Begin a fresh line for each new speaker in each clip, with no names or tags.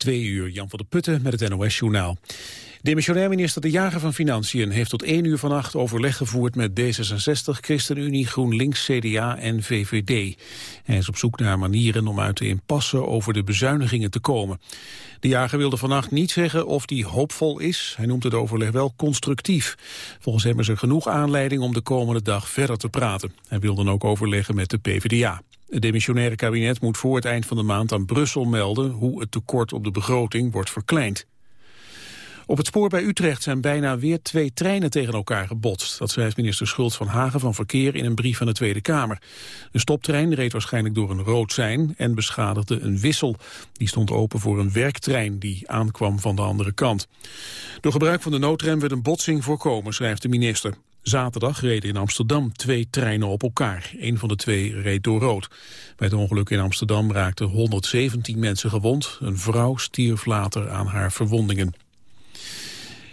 Twee uur, Jan van der Putten met het NOS-journaal. Demissionair minister De Jager van Financiën heeft tot één uur vannacht overleg gevoerd met D66, ChristenUnie, GroenLinks, CDA en VVD. Hij is op zoek naar manieren om uit de impasse over de bezuinigingen te komen. De Jager wilde vannacht niet zeggen of hij hoopvol is. Hij noemt het overleg wel constructief. Volgens hem is er genoeg aanleiding om de komende dag verder te praten. Hij wil dan ook overleggen met de PvdA. Het demissionaire kabinet moet voor het eind van de maand aan Brussel melden hoe het tekort op de begroting wordt verkleind. Op het spoor bij Utrecht zijn bijna weer twee treinen tegen elkaar gebotst. Dat schrijft minister Schultz van Hagen van Verkeer in een brief aan de Tweede Kamer. De stoptrein reed waarschijnlijk door een rood sein en beschadigde een wissel. Die stond open voor een werktrein die aankwam van de andere kant. Door gebruik van de noodrem werd een botsing voorkomen, schrijft de minister. Zaterdag reden in Amsterdam twee treinen op elkaar. Een van de twee reed door rood. Bij het ongeluk in Amsterdam raakten 117 mensen gewond. Een vrouw stierf later aan haar verwondingen.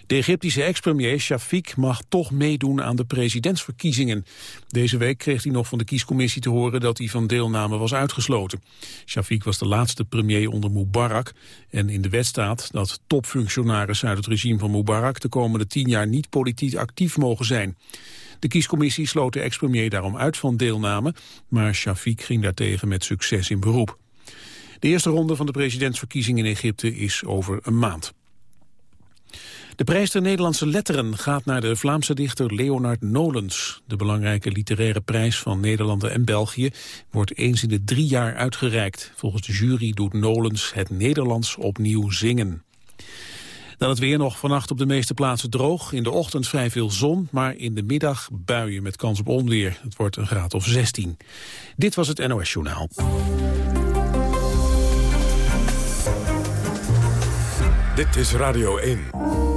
De Egyptische ex-premier Shafiq mag toch meedoen aan de presidentsverkiezingen. Deze week kreeg hij nog van de kiescommissie te horen dat hij van deelname was uitgesloten. Shafiq was de laatste premier onder Mubarak en in de wet staat dat topfunctionarissen uit het regime van Mubarak de komende tien jaar niet politiek actief mogen zijn. De kiescommissie sloot de ex-premier daarom uit van deelname, maar Shafiq ging daartegen met succes in beroep. De eerste ronde van de presidentsverkiezingen in Egypte is over een maand. De prijs der Nederlandse letteren gaat naar de Vlaamse dichter Leonard Nolens. De belangrijke literaire prijs van Nederland en België wordt eens in de drie jaar uitgereikt. Volgens de jury doet Nolens het Nederlands opnieuw zingen. Dan het weer nog vannacht op de meeste plaatsen droog. In de ochtend vrij veel zon, maar in de middag buien met kans op onweer. Het wordt een graad of 16. Dit was het NOS Journaal.
Dit is Radio 1.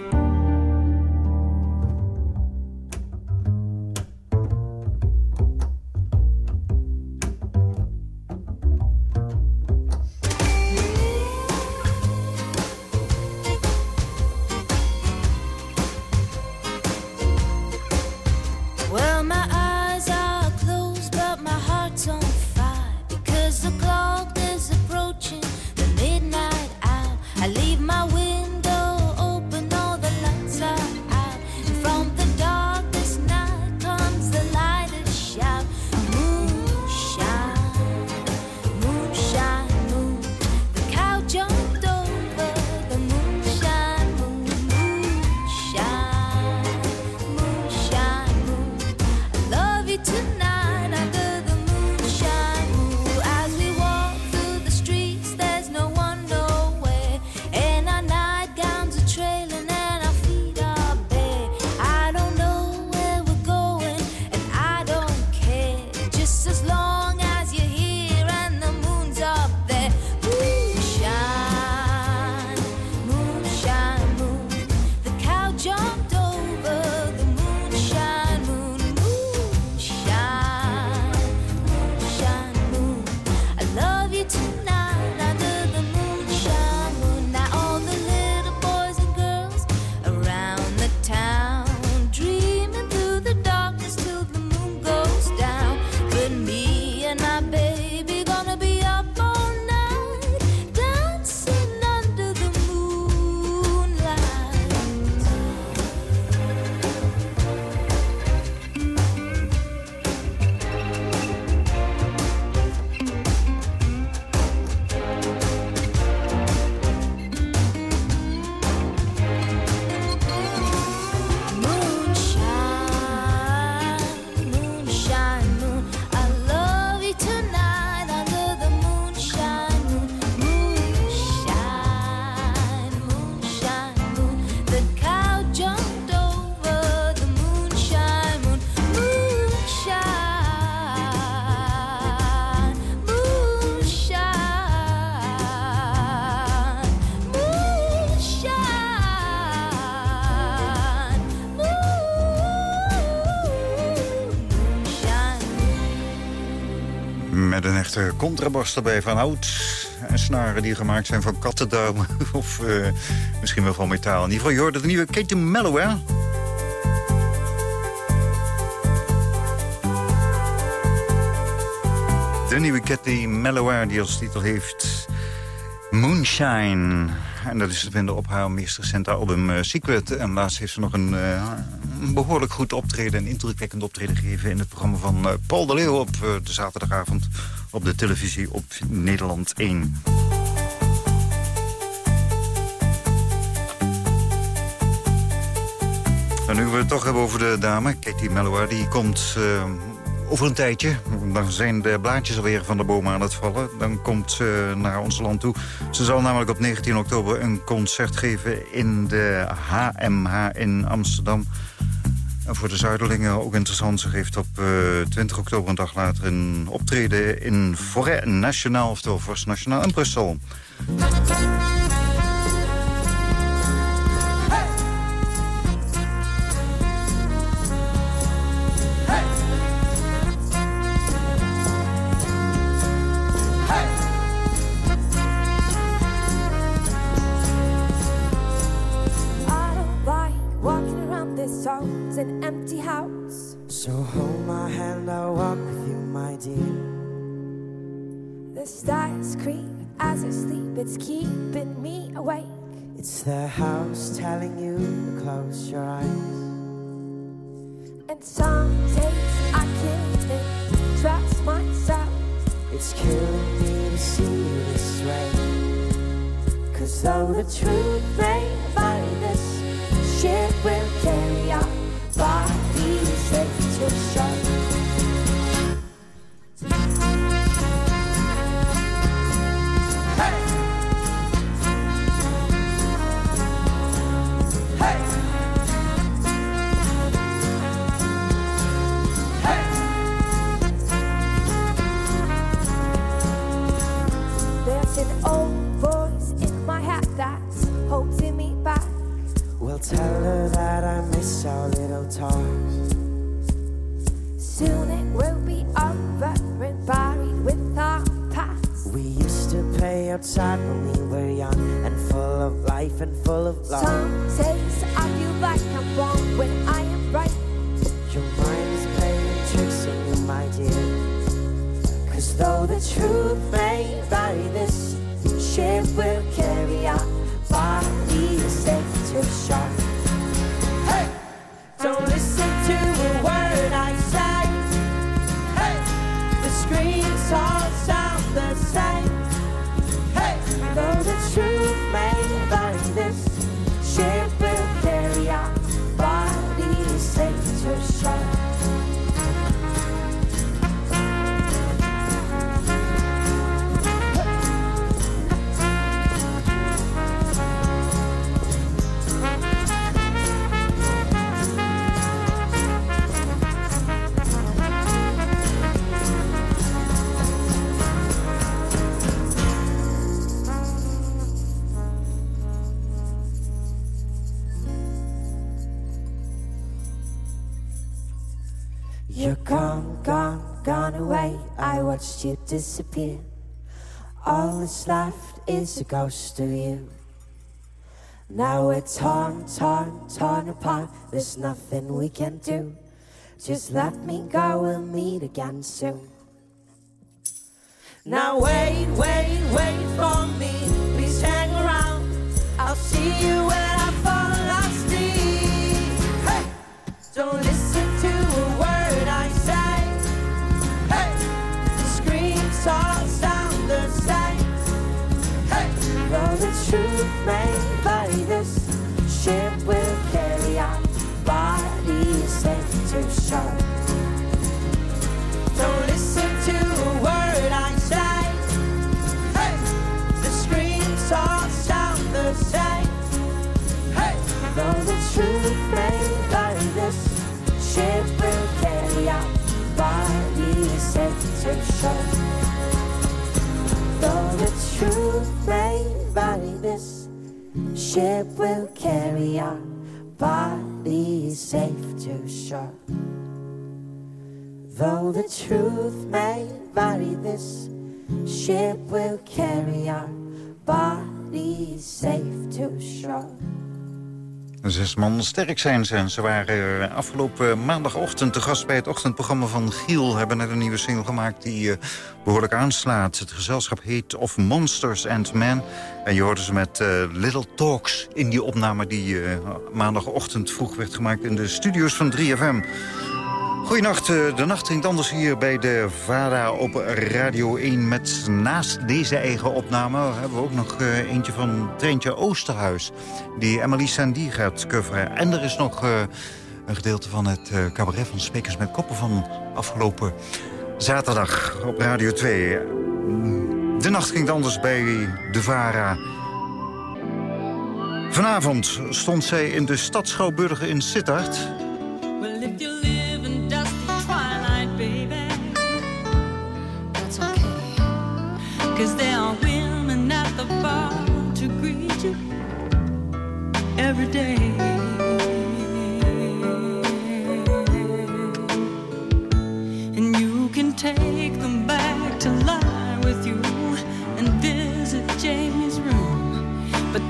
Echte contrabas erbij van hout. En snaren die gemaakt zijn van kattenduimen. Of uh, misschien wel van metaal. In ieder geval, je hoort het nieuwe Katie Mellow, hè? De nieuwe Cathy Mellower die als titel heeft Moonshine. En dat is te vinden op haar meest recente album uh, Secret. En laatst heeft ze nog een, uh, behoorlijk goed optreden... een indrukwekkend optreden gegeven in het programma van uh, Paul de Leeuw... op de zaterdagavond op de televisie op Nederland 1. En nu we het toch hebben over de dame, Katie Mellower... die komt over een tijdje, dan zijn de blaadjes alweer van de bomen aan het vallen. Dan komt ze naar ons land toe. Ze zal namelijk op 19 oktober een concert geven in de HMH in Amsterdam. En voor de Zuiderlingen ook interessant. Ze geeft op uh, eh, 20 oktober, een dag later, een optreden in Forêt Nationaal, oftewel Forst Nationaal in Brussel.
my dear. Cause though the truth may vary, this ship will carry our bodies safe to shore. Watched you disappear. All that's left is a ghost of you. Now we're torn, torn, torn apart. There's nothing we can do. Just let me go, we'll meet again soon. Now wait, wait, wait for me. Please hang around. I'll see you when I fall asleep. Hey, don't listen truth may vary, this ship will carry our bodies safe to shore. Ship will carry our bodies safe to shore. Though the truth may vary, this ship will carry our bodies safe to shore.
Zes man sterk zijn ze. Ze waren eh, afgelopen maandagochtend te gast bij het ochtendprogramma van Giel. Hebben net een nieuwe single gemaakt die uh, behoorlijk aanslaat. Het gezelschap heet Of Monsters and Men. En je hoorde ze met uh, Little Talks in die opname die maandagochtend vroeg werd gemaakt in de studio's van 3FM. Goedenacht, eh, de nacht ging anders hier bij de VARA op Radio 1... met naast deze eigen opname hebben we ook nog eh, eentje van Treintje Oosterhuis... die Emily Sandy gaat coveren. En er is nog een gedeelte van het cabaret van Spekers met Koppen... van afgelopen zaterdag op Radio 2. De nacht ging anders bij de VARA... Vanavond stond zij in de stad Schouwburg in Sittard...
Cause there are women at the bar to greet you every day. You take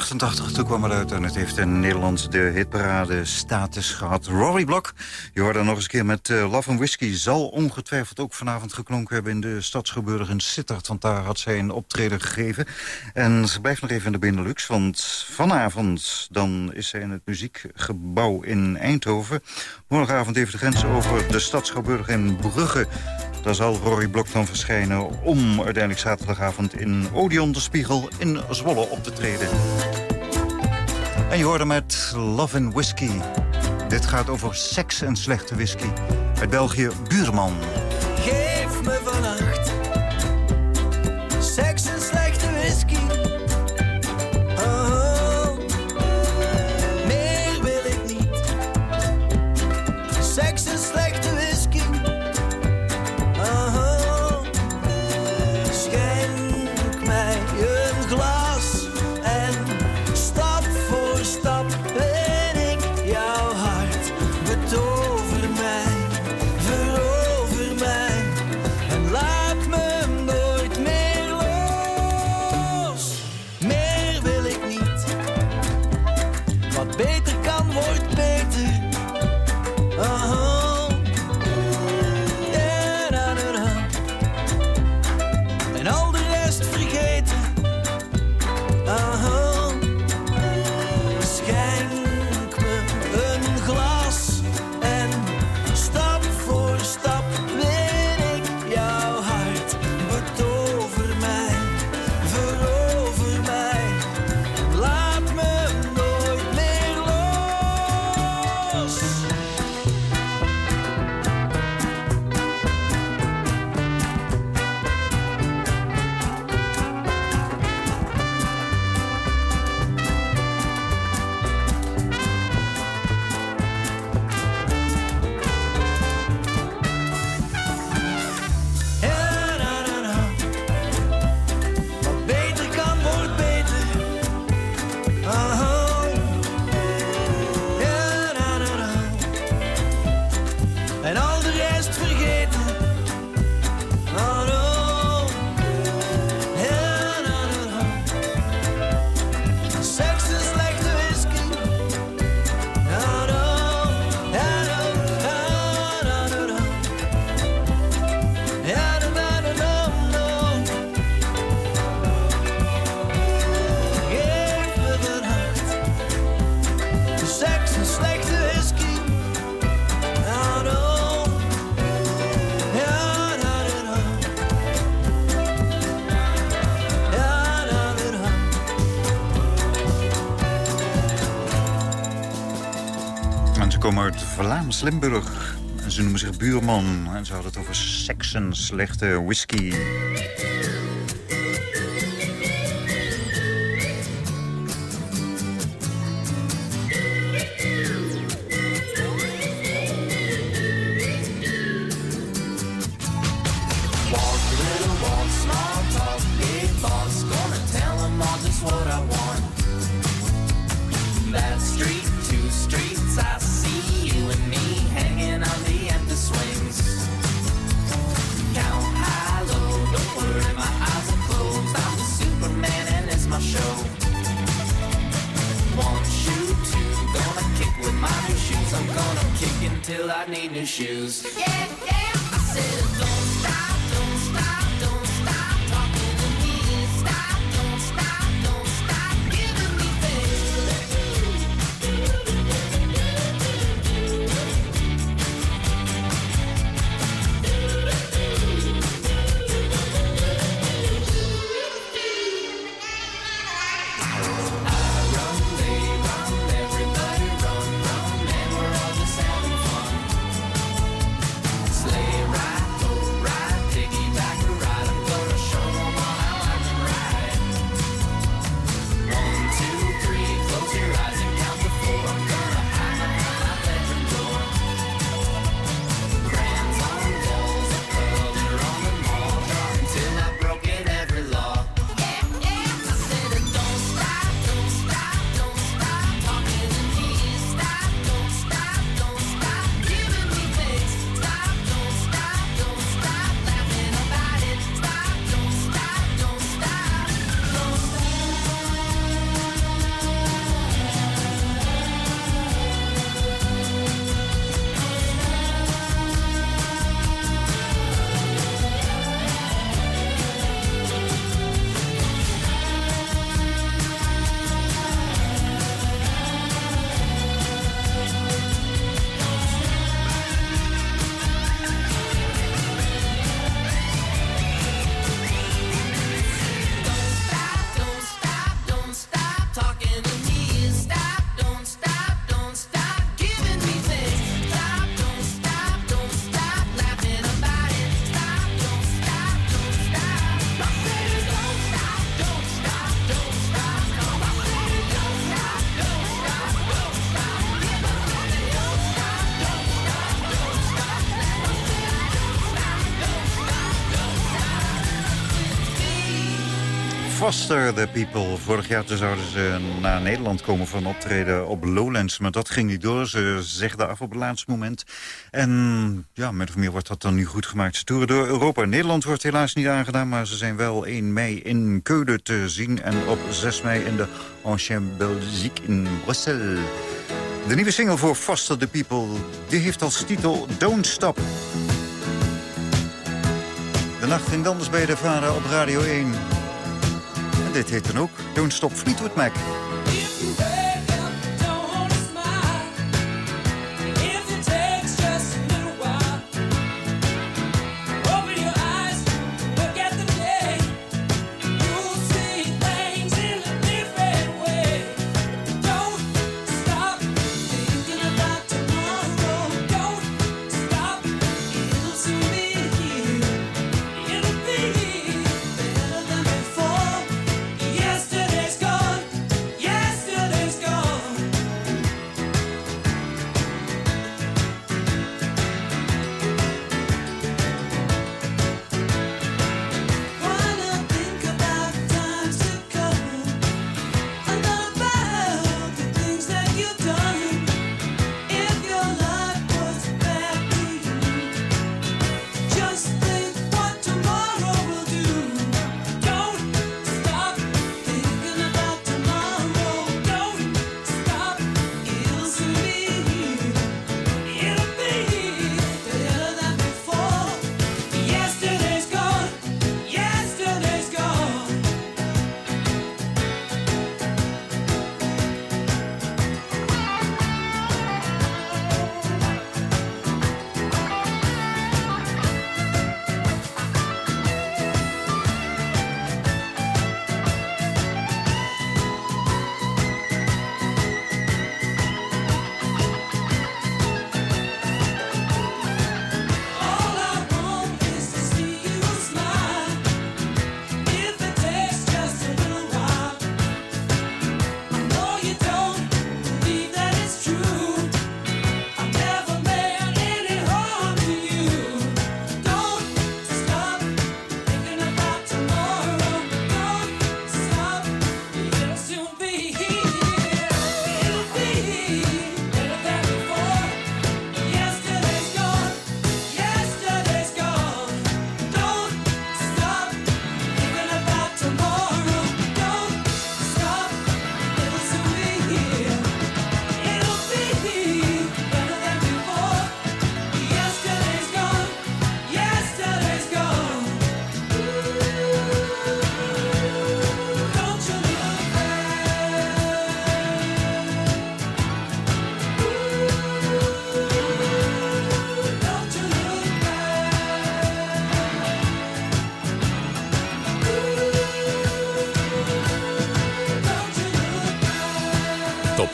1988, toen kwam het uit en het heeft in Nederland de hitparade status gehad. Rory Block, je hoorde nog eens een keer met uh, Love and Whiskey... zal ongetwijfeld ook vanavond geklonken hebben in de Stadsgeburg in Sittard... want daar had zij een optreden gegeven. En ze blijft nog even in de Benelux, want vanavond dan is zij in het muziekgebouw in Eindhoven. Morgenavond even de grens over de Stadsgeburg in Brugge... Daar zal Rory Blok dan verschijnen om uiteindelijk zaterdagavond in Odeon de Spiegel in Zwolle op te treden. En je hoorde met Love and Whiskey. Dit gaat over seks en slechte whisky. Uit België, Buurman. Vlaams-Limburg. En ze noemen zich Buurman. En ze hadden het over seks en slechte whisky.
Foster the People. Vorig jaar zouden ze naar Nederland komen voor optreden op Lowlands. Maar dat ging niet door. Ze zegden af op het laatste moment. En ja, met of meer wordt dat dan nu goed gemaakt. Ze toeren door Europa. Nederland wordt helaas niet aangedaan. Maar ze zijn wel 1 mei in Keulen te zien. En op 6 mei in de Ancien Belgique in Brussel. De nieuwe single voor Foster the People. Die heeft als titel Don't Stop. De nacht ging anders bij de vader op Radio 1. Dit heet dan ook Don't Stop Fleetwood Mac.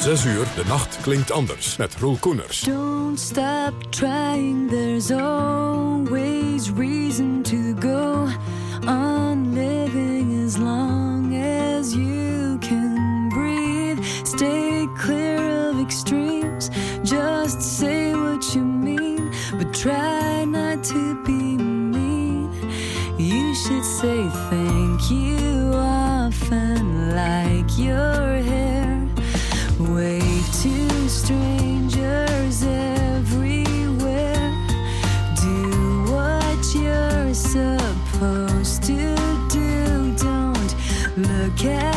6 uur, de nacht klinkt anders. Met Roel Koeners.
Don't stop trying, there's always reason strangers everywhere. Do what you're supposed to do. Don't look at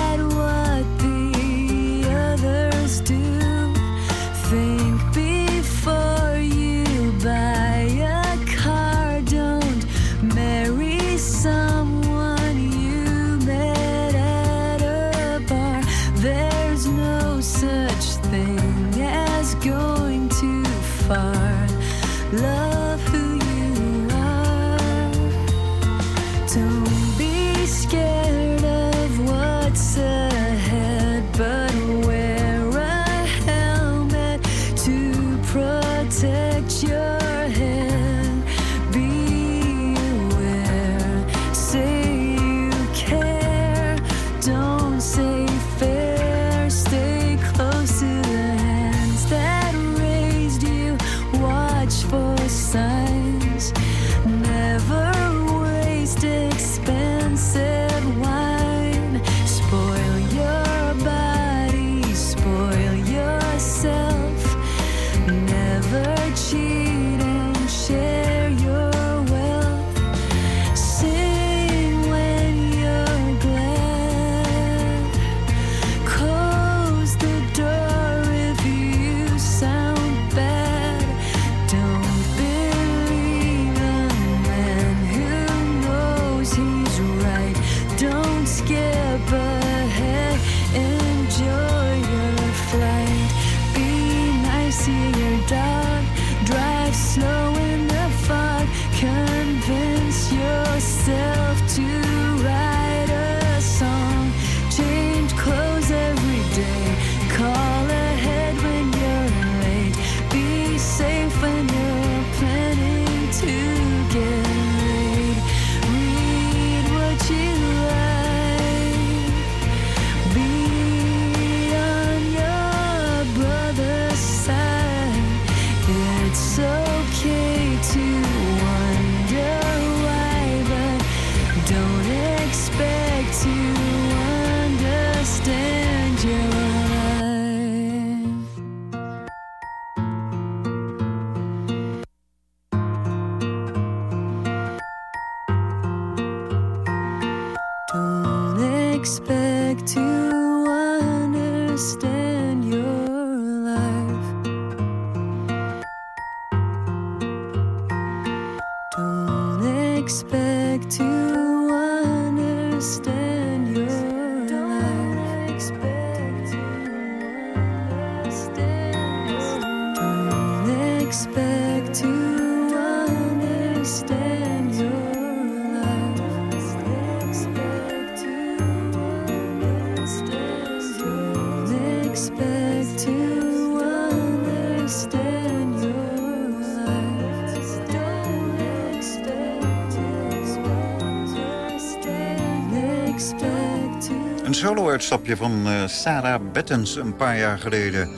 van eh, Sarah Bettens een paar jaar geleden.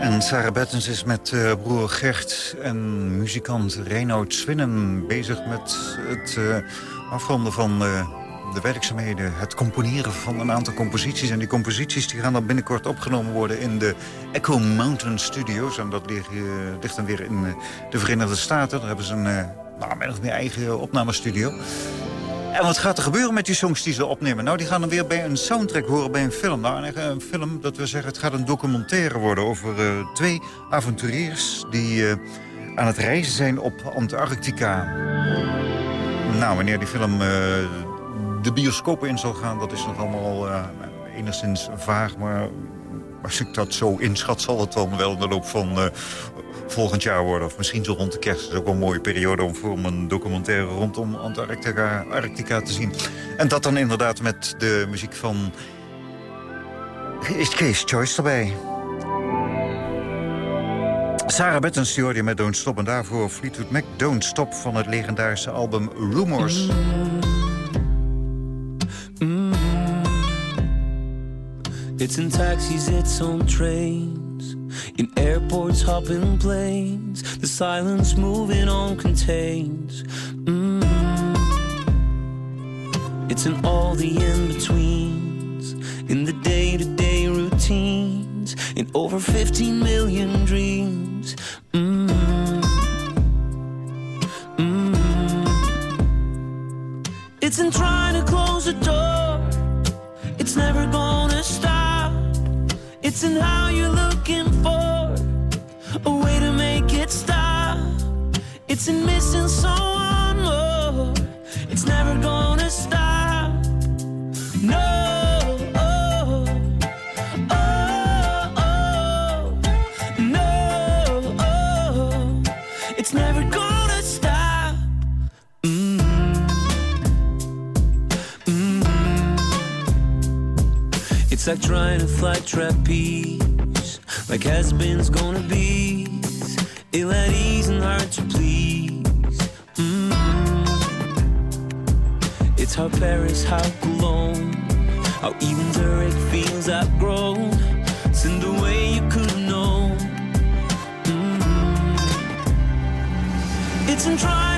En Sarah Bettens is met eh, broer Gert en muzikant Reinoud Swinnen... bezig met het eh, afronden van de werkzaamheden. Het componeren van een aantal composities. En die composities die gaan dan binnenkort opgenomen worden... in de Echo Mountain Studios. En dat ligt, dan weer in de Verenigde Staten. Daar hebben ze een nou, meer eigen opnamestudio. En wat gaat er gebeuren met die songs die ze opnemen? Nou, die gaan dan weer bij een soundtrack horen bij een film. Nou, een, film, dat we zeggen, het gaat een documentaire worden... over eh, twee avonturiers die eh, aan het reizen zijn op Antarctica. Nou, wanneer die film eh, de bioscopen in zal gaan... dat is nog allemaal enigszins vaag, maar... Als ik dat zo inschat, zal het dan wel in de loop van volgend jaar worden. Of misschien zo rond de kerst. Is ook wel een mooie periode om voor een documentaire rondom Antarctica Arctica te zien. En dat dan inderdaad met de muziek van... Is Kees Choice erbij? Sarah Bettens je met Don't Stop. En daarvoor Fleetwood Mac Don't Stop van het legendarische album Rumors.
It's in taxis, it's on trains, in airports, hopping planes. The silence moving on contains. Mm. It's in all the in betweens, in the day to day routines, in over 15 million dreams. Mm. Mm. It's in trying to close the door. It's never gonna stop. It's in how you're It's missing someone more. It's never gonna stop. No. oh, oh, oh, no, oh, it's never gonna stop. Mm. It's like trying to fly trapeze, like has-beens gonna be. Ill at ease and hard to please. It's how Paris, how Cologne, how even Zurich feels outgrown. It's in the way you could have known. Mm. It's in trying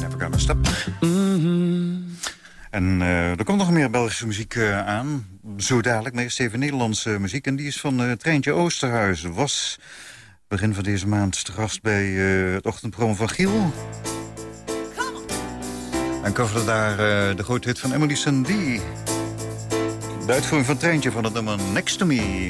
Never gonna stop. Mhm.
Milo.
Step. En eh, er komt nog meer Belgische muziek eh, aan. Zo dadelijk, maar eerst even Nederlandse muziek. En die is van eh Treintje Oosterhuis. Was begin van deze maand te gast bij eh, het ochtendprogramma van Giel. En coverde daar eh, de grote hit van Emily Sandie. De uitvoering van Treintje van het nummer Next to Me.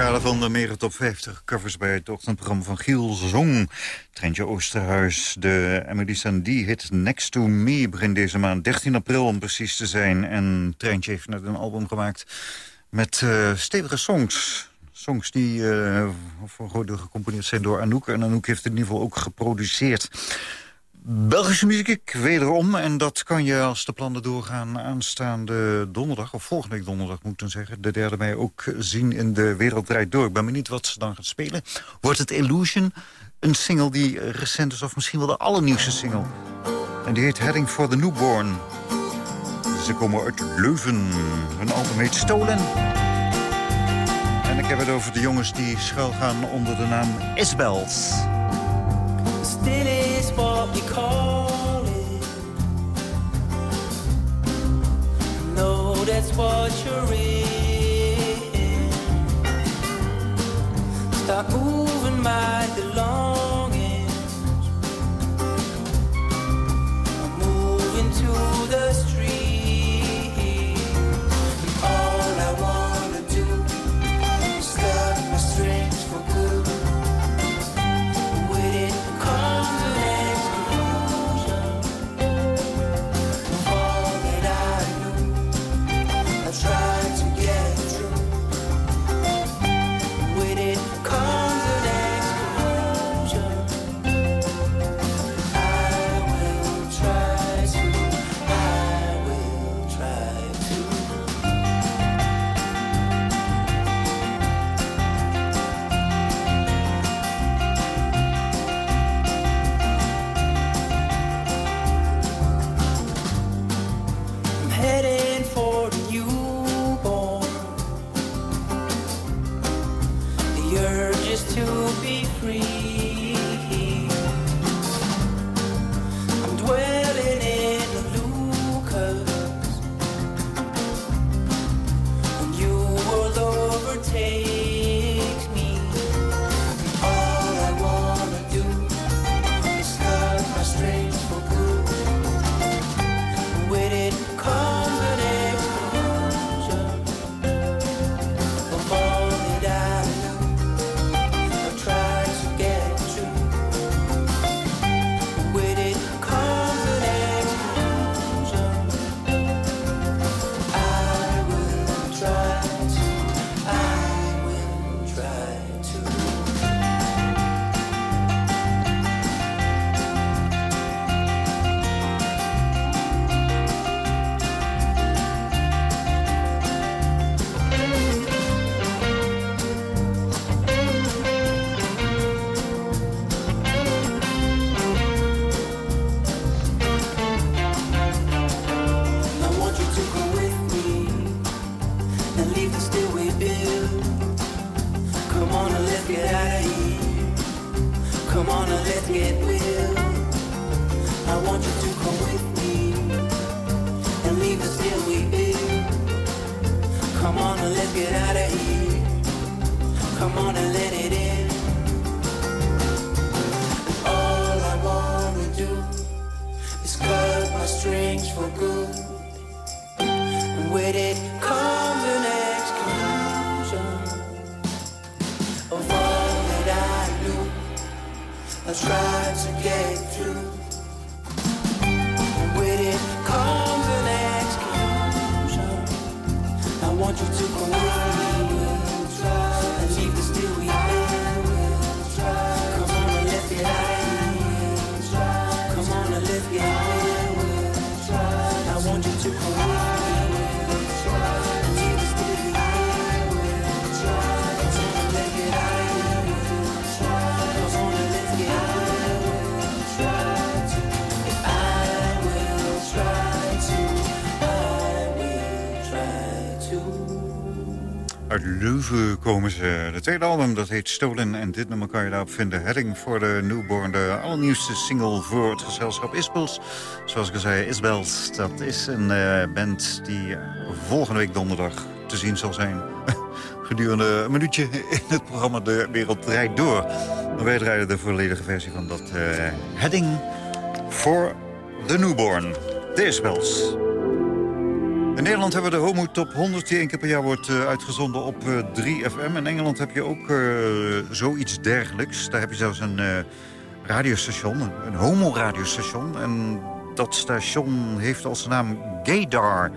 Kader van de Meren Top 50 covers bij het ochtendprogramma van Giel Zong. Treintje Oosterhuis, de Emily Sandie hit Next to Me begin deze maand. 13 april om precies te zijn. En Treintje heeft net een album gemaakt met eh, stevige songs. Songs die eh, voor gecomponeerd zijn door Anouk. En Anouk heeft het in ieder geval ook geproduceerd. Belgische muziek, wederom. En dat kan je als de plannen doorgaan aanstaande donderdag... of volgende week donderdag moet ik zeggen... de derde mei ook zien in de Wereld Draait Door. Ik ben benieuwd wat ze dan gaat spelen. Wordt het Illusion, een single die recent is... of misschien wel de allernieuwste single. En die heet Heading for the Newborn. Ze komen uit Leuven. Hun album heet Stolen. En ik heb het over de jongens die schuilgaan onder de naam Isbels.
Still is what we call it. No, that's what you're in. Start moving my belongings. I'm moving to the street.
De tweede album, dat heet Stolen. En dit nummer kan je daarop vinden. Heading voor de Newborn. De allernieuwste single voor het gezelschap Isbels. Zoals ik al zei, Isbels. Dat is een eh, band die volgende week donderdag te zien zal zijn. Gedurende een minuutje in het programma De Wereld Draait Door. Maar wij draaien de volledige versie van dat eh, Heading voor de Newborn. De Isbels. In Nederland hebben we de Homo Top 100 die één keer per jaar wordt eh, uitgezonden op eh, 3FM. In Engeland heb je ook eh, zoiets dergelijks. Daar heb je zelfs een eh, radiostation, een, een homo-radiostation. En dat station heeft als naam Gaydar.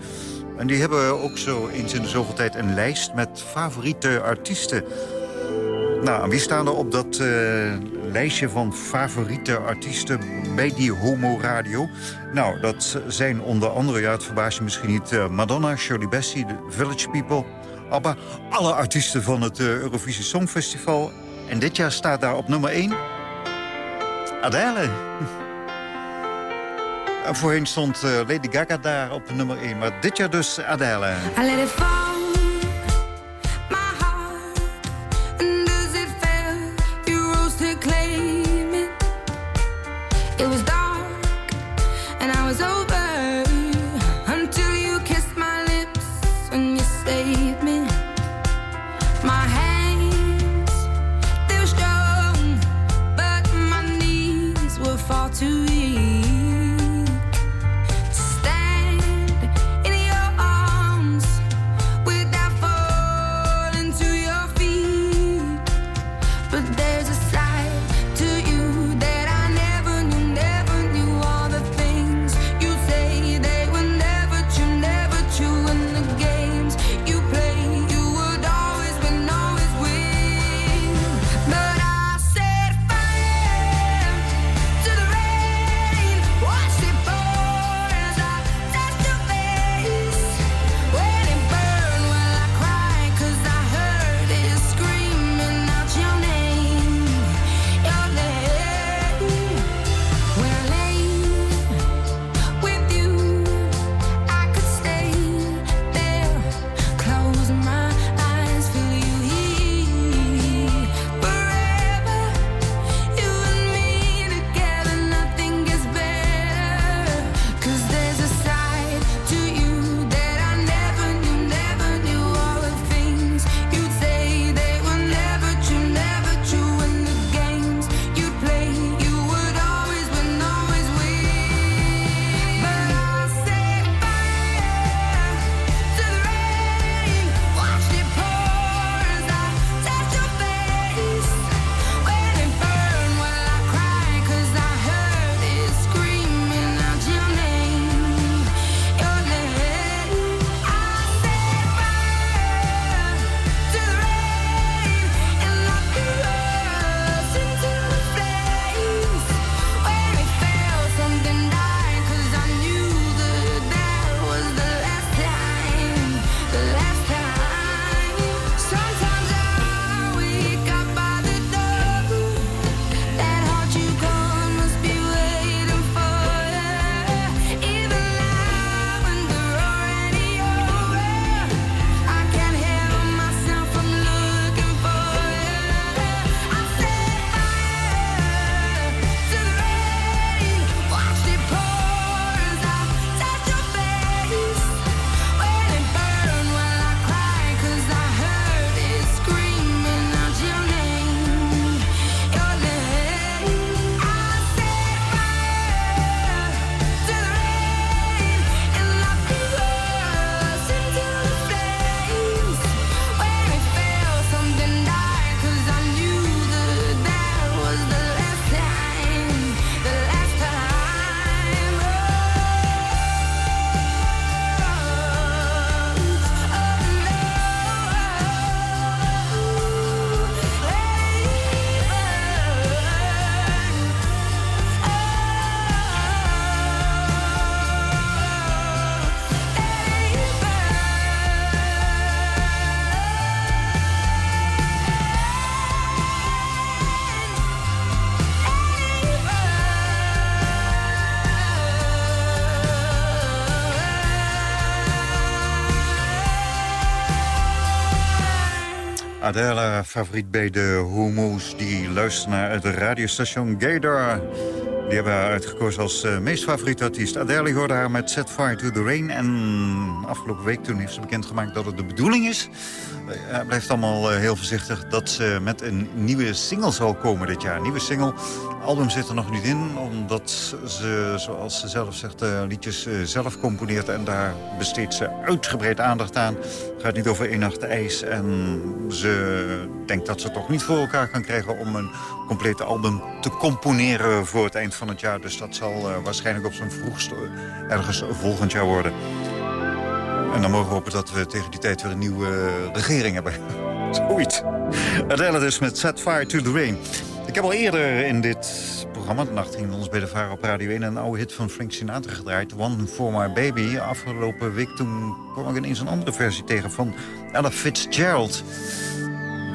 En die hebben ook zo eens in de zoveel tijd een lijst met favoriete artiesten. Nou, wie staan er op dat eh, lijstje van favoriete artiesten bij die homo-radio? Nou, dat zijn onder andere, ja, het verbaast je misschien niet... eh, Madonna, Shirley Bassey, The Village People, ABBA... alle artiesten van het eh, Eurovisie Songfestival. En dit jaar staat daar op nummer 1... Adele. En voorheen stond eh, Lady Gaga daar op nummer 1. Maar dit jaar dus Adele. Adela, favoriet bij de homo's die luisteren naar het radiostation Gaydar. Die hebben haar uitgekozen als eh, meest favoriete artiest. Adele hoorde haar met Set Fire to the Rain. En afgelopen week toen heeft ze bekendgemaakt dat het de bedoeling is... eh, blijft allemaal eh, heel voorzichtig dat ze met een nieuwe single zal komen dit jaar. Een nieuwe single. album zit er nog niet in, omdat ze, zoals ze zelf zegt, liedjes zelf componeert. En daar besteedt ze uitgebreid aandacht aan. Gaat niet over één nacht ijs. En ze denkt dat ze toch niet voor elkaar kan krijgen om een complete album te componeren voor het eind van het jaar. Dus dat zal eh, waarschijnlijk op zijn vroegst eh, ergens volgend jaar worden. En dan mogen we hopen dat we tegen die tijd weer een nieuwe regering hebben. Zoiets. Adele dus met Set Fire to the Rain. Ik heb al eerder in dit programma, de nacht ging ons bij de Vara op Radio 1... een oude hit van Frank Sinatra gedraaid, One for My Baby. Afgelopen week toen kwam ik ineens een andere versie tegen van Ella Fitzgerald.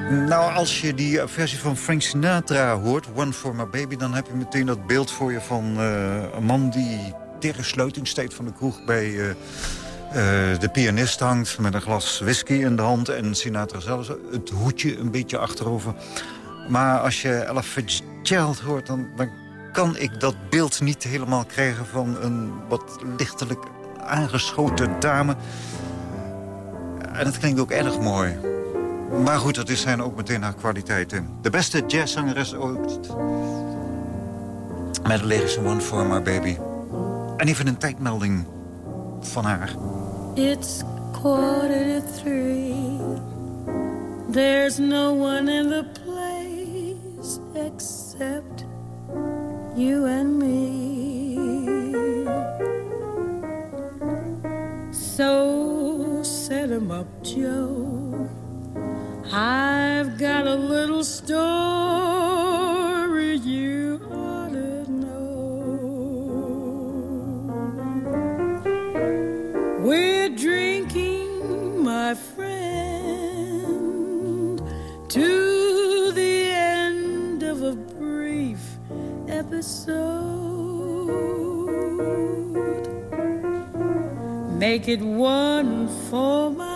Nou, als je die versie van Frank Sinatra hoort, One for My Baby... dan heb je meteen dat beeld voor je van eh, een man die tegen sluitingstijd van de kroeg bij... eh, eh, de pianist hangt met een glas whisky in de hand... en Sinatra zelf het hoedje een beetje achterover. Maar als je Ella Fitzgerald hoort, dan, dan kan ik dat beeld niet helemaal krijgen... van een wat lichtelijk aangeschoten dame. En het klinkt ook erg mooi. Maar goed, dat is zijn ook meteen haar kwaliteiten. De beste jazzzangeres ooit. Met lyrische One for My Baby. En even een tijdmelding van haar.
It's quarter to three. There's no one in the you and me. So set 'em up, Joe. I've got a little story Make it one for my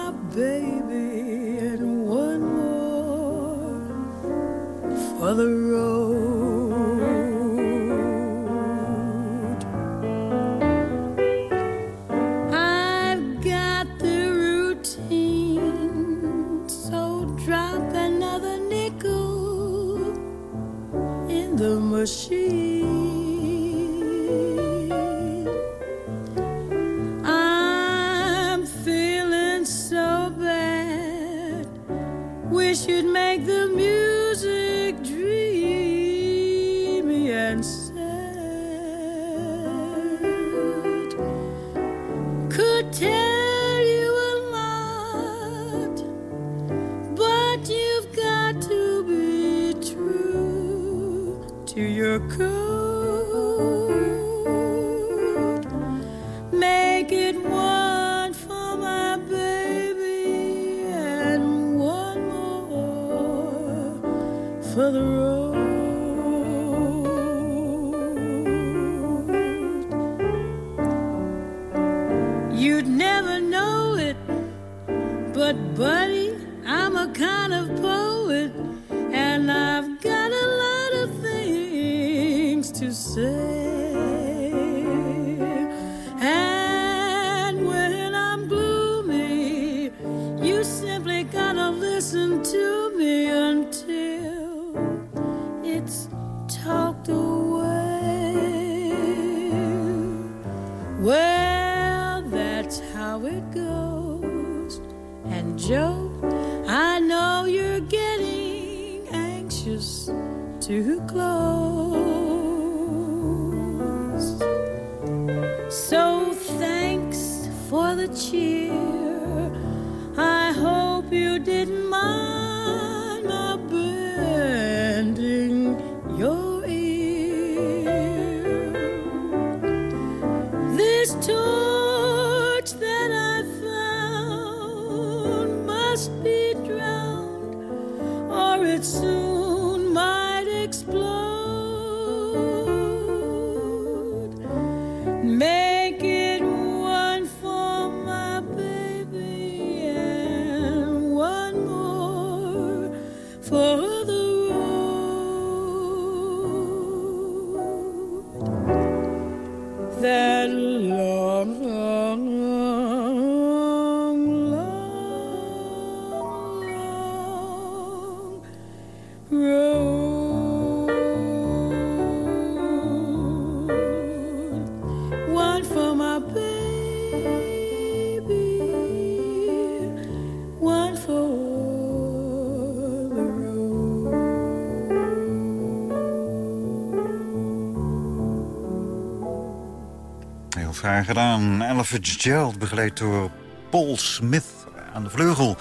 Graag gedaan. Ella Fitzgerald, begeleid door Paul Smith aan de vleugel.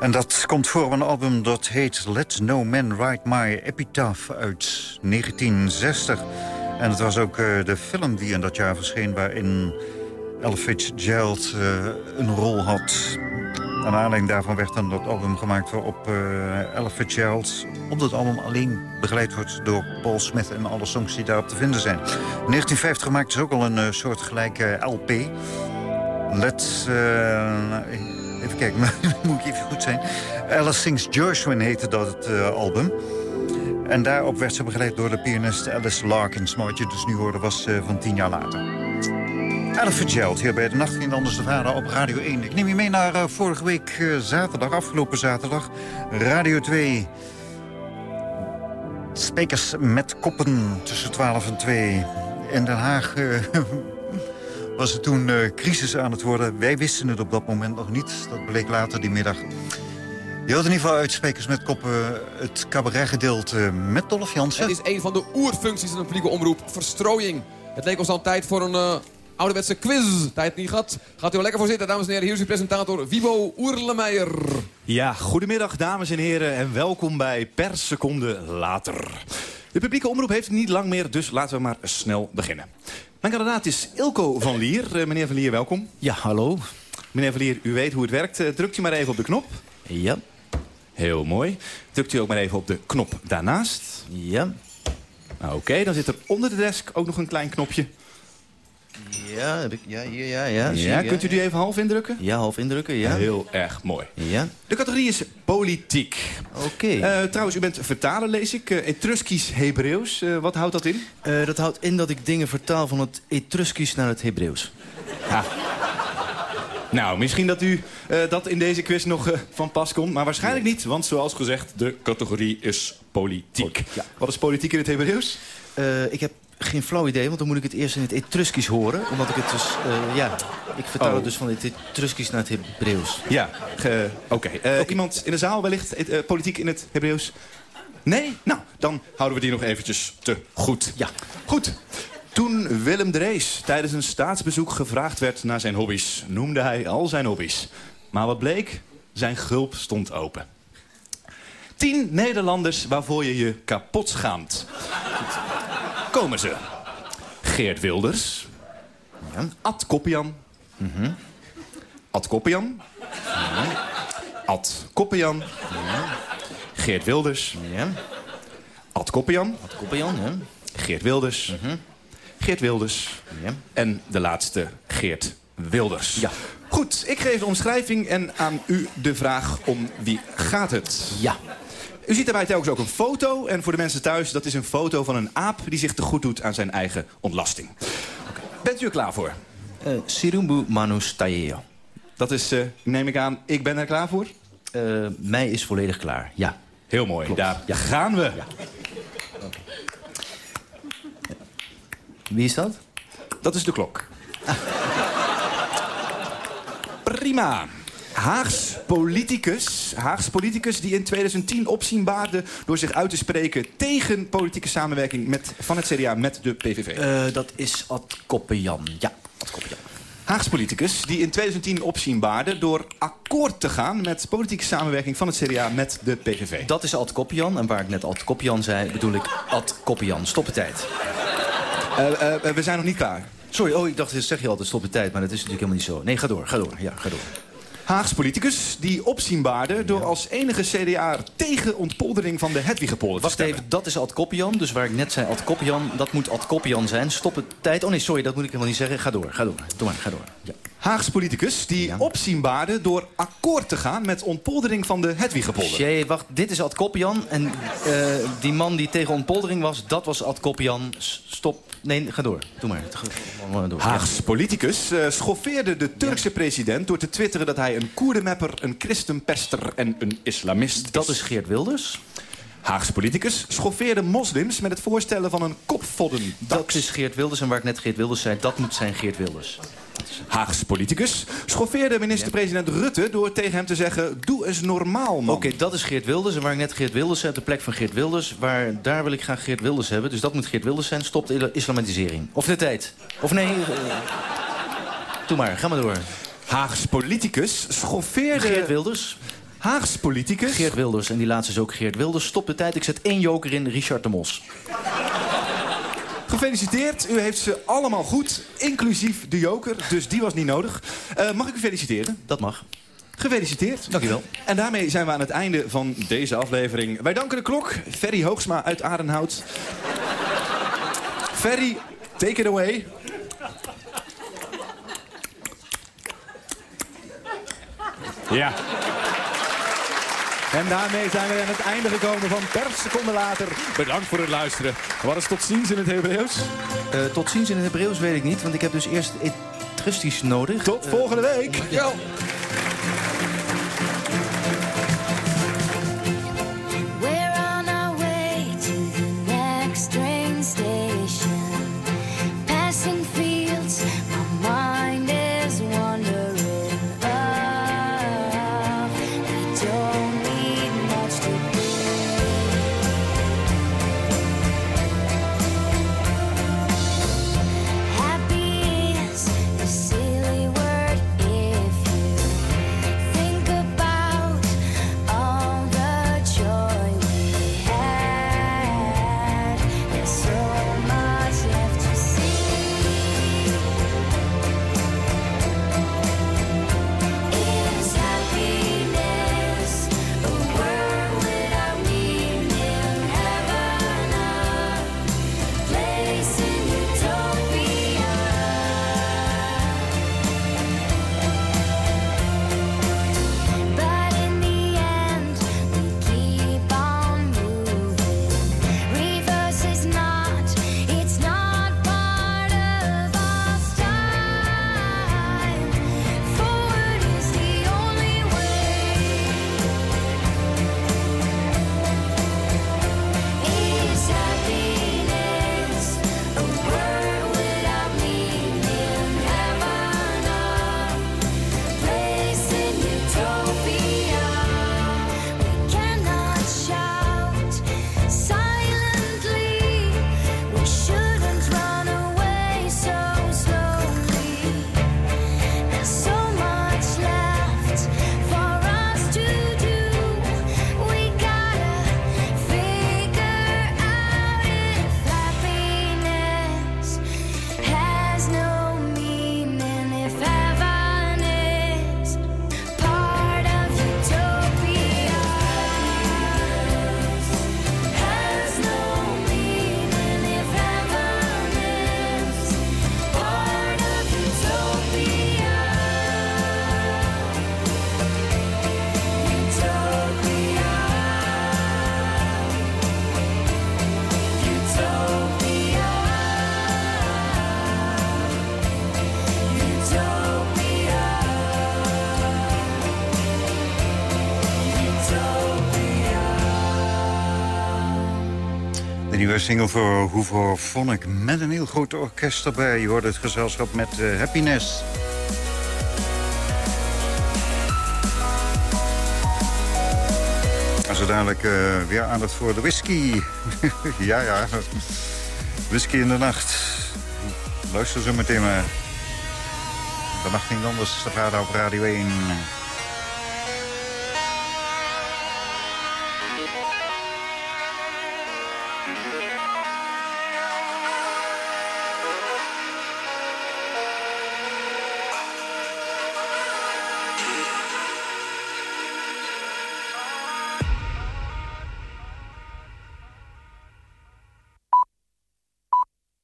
En dat komt voor een album dat heet Let No Man Write My Epitaph uit 1960. En het was ook eh, de film die in dat jaar verscheen... waarin Ella Fitzgerald eh, een rol had. Aan aanleiding daarvan werd dan dat album gemaakt... waarop eh Ella Fitzgerald op dat album alleen begeleid wordt... door Paul Smith en alle songs die daarop te vinden zijn. In 1950 maakte ze ook al een eh, soort gelijke LP. Let... eh, even kijken, moet ik even goed zijn. Ella Sings Gershwin heette dat het album. En daarop werd ze begeleid door de pianist Alice Larkins. Maar wat je dus nu hoorde was van tien jaar later. Ella Fitzgerald hier bij de Nacht Ging Anders de Vader op Radio 1. Ik neem je mee naar eh, vorige week eh, zaterdag, afgelopen zaterdag. Radio 2. Spekers met koppen tussen 12 en 2. In Den Haag eh, was het toen crisis aan het worden. Wij wisten het op dat moment nog niet. Dat bleek later die middag. Je hoort in ieder geval uit Spekers met koppen het cabaretgedeelte met Dolph Jansen.
Het is een van de oerfuncties van een publieke omroep. Verstrooiing. Het leek ons al tijd voor een ouderwetse quiz. Tijd niet gehad. Gaat u er lekker voor zitten, dames en heren. Hier is uw presentator Wibo Oerlemeijer.
Ja, goedemiddag dames en heren en welkom bij Per Seconde Later. De publieke omroep heeft niet lang meer, dus laten we maar snel beginnen. Mijn kandidaat is Ilko van Lier. Eh, meneer van Lier, welkom.
Ja, hallo.
Meneer van Lier, u weet hoe het werkt. Eh, drukt u maar even op de knop.
Ja.
Heel mooi. Drukt u ook maar even op de knop daarnaast.
Ja.
Nou, Oké, dan zit er onder de desk ook nog een klein knopje.
Ja, heb ik, ja, hier, ja, ja.
Ja, kunt u die even half indrukken?
Ja, half indrukken, ja.
Heel erg mooi.
Ja.
De categorie is politiek.
Oké.
Eh, trouwens, u bent vertaler, lees ik. Uh, Etruskisch Hebreeuws. Eh, wat houdt dat in?
Eh, dat houdt in dat ik dingen vertaal van het Etruskisch naar het Hebreeuws.
Ja. Nou, misschien dat u eh, dat in deze quiz nog eh, van pas komt. Maar waarschijnlijk niet, want zoals gezegd, de categorie is politiek. Wat is politiek in het Hebreeuws?
Eh, ik heb geen flauw idee, want dan moet ik het eerst in het Etruskisch horen. Omdat ik het dus, eh, ja, ik vertaal
Oh.
het dus van het Etruskisch naar het Hebreeuws.
Ja, oké. Eh, Iemand in de zaal wellicht eh, politiek in het Hebreeuws? Nee? Nou, dan houden we die nog eventjes te goed.
Ja.
Goed. Toen Willem Drees tijdens een staatsbezoek gevraagd werd naar zijn hobby's... noemde hij al zijn hobby's. Maar wat bleek? Zijn gulp stond open. Tien Nederlanders waarvoor je je kapot schaamt. Komen ze. Geert Wilders. Ad Koppian. Ad Koppian. Ad Koppian. Geert Wilders.
Ja.
Ad Koppian.
Ad Koppian, ja.
Geert Wilders. Geert Wilders.
Ja.
En de laatste, Geert Wilders.
Ja.
Goed, ik geef de omschrijving en aan u de vraag om wie gaat het.
Ja.
U ziet daarbij telkens ook een foto. En voor de mensen thuis, dat is een foto van een aap... die zich te goed doet aan zijn eigen ontlasting. Bent u er klaar voor?
Eh, Sirumbu Manus Taeo.
Dat is, eh, neem ik aan, ik ben er klaar voor?
Eh, mij is volledig klaar, ja.
Heel mooi, daar gaan we.
Wie is dat?
Dat is de klok. Prima. Haags politicus, Haags politicus die in 2010 opzien baarde... door zich uit te spreken tegen politieke samenwerking met, van het CDA met de PVV.
Eh, dat is Ad Koppian, ja. Ad Koppian.
Haags politicus die in 2010 opzien baarde... door akkoord te gaan met politieke samenwerking van het CDA met de PVV.
Dat is Ad Koppian. En waar ik net Ad Koppian zei, bedoel ik Ad Koppian. Stoppetijd.
Eh, eh, we zijn nog niet klaar.
Sorry, oh, ik dacht, dat zeg je altijd stoppetijd. Maar dat is natuurlijk helemaal niet zo. Nee, ga door, ga door. Ja, ga door.
Haags politicus die opzien baarde... door als enige CDA tegen ontpoldering van de Hedwigepolder te
Wacht
stemmen.
even, dat is Ad Koppian. Dus waar ik net zei Ad Koppian, dat moet Ad Koppian zijn. Stop het tijd. Oh nee, sorry, dat moet ik helemaal niet zeggen. Ga door, ga door. Doe maar, ga door. Ja.
Haags politicus die opzien baarde door akkoord te gaan met ontpoldering van de Hedwigepolder.
Jee, wacht, dit is Ad Koppian. En eh, die man die tegen ontpoldering was, dat was Ad Koppian. S- Stop. Nee, ga door. Doe maar. Door.
Haags politicus eh, schoffeerde de Turkse president door te twitteren dat hij een Koerdenmapper, een christenpester en een islamist
Dat is Geert Wilders.
Haags politicus schoffeerde moslims met het voorstellen van een kopvodden.
Dat is Geert Wilders. En waar ik net Geert Wilders zei, dat moet zijn Geert Wilders.
Haags politicus schoffeerde minister-president Rutte door tegen hem te zeggen... doe eens normaal, man.
Oké, dat is Geert Wilders. En waar ik net Geert Wilders zei, de plek van Geert Wilders... Waar, daar wil ik graag Geert Wilders hebben. Dus dat moet Geert Wilders zijn. Stop de islamitisering. Of de tijd. Of nee... eh,
Doe maar, ga maar door.
Haags politicus schoffeerde...
Geert Wilders.
Haags politicus...
Geert Wilders. En die laatste is ook Geert Wilders. Stop de tijd, ik zet één joker in, Richard de Mos.
Gefeliciteerd, u heeft ze allemaal goed, inclusief de joker. Dus die was niet nodig. Eh, mag ik u feliciteren?
Dat mag.
Gefeliciteerd.
Dankjewel.
En daarmee zijn we aan het einde van deze aflevering. Wij danken de klok, Ferry Hoogsma uit Adenhout. Ferry, take it away. Ja. En daarmee zijn we aan het einde gekomen van per seconde later. Bedankt voor het luisteren. Wat is tot ziens in het Hebreeuws?
Eh, tot ziens in het Hebreeuws weet ik niet, want ik heb dus eerst etrustisch nodig.
Tot volgende week.
Ja.
Single voor Hoevo Phonic met een heel groot orkest erbij. Je hoort het gezelschap met eh, Happiness. En zo dadelijk eh, weer aandacht voor de whisky. ja, ja. Whisky in de nacht. Luister zo meteen maar. De nacht ging anders. De op Radio 1.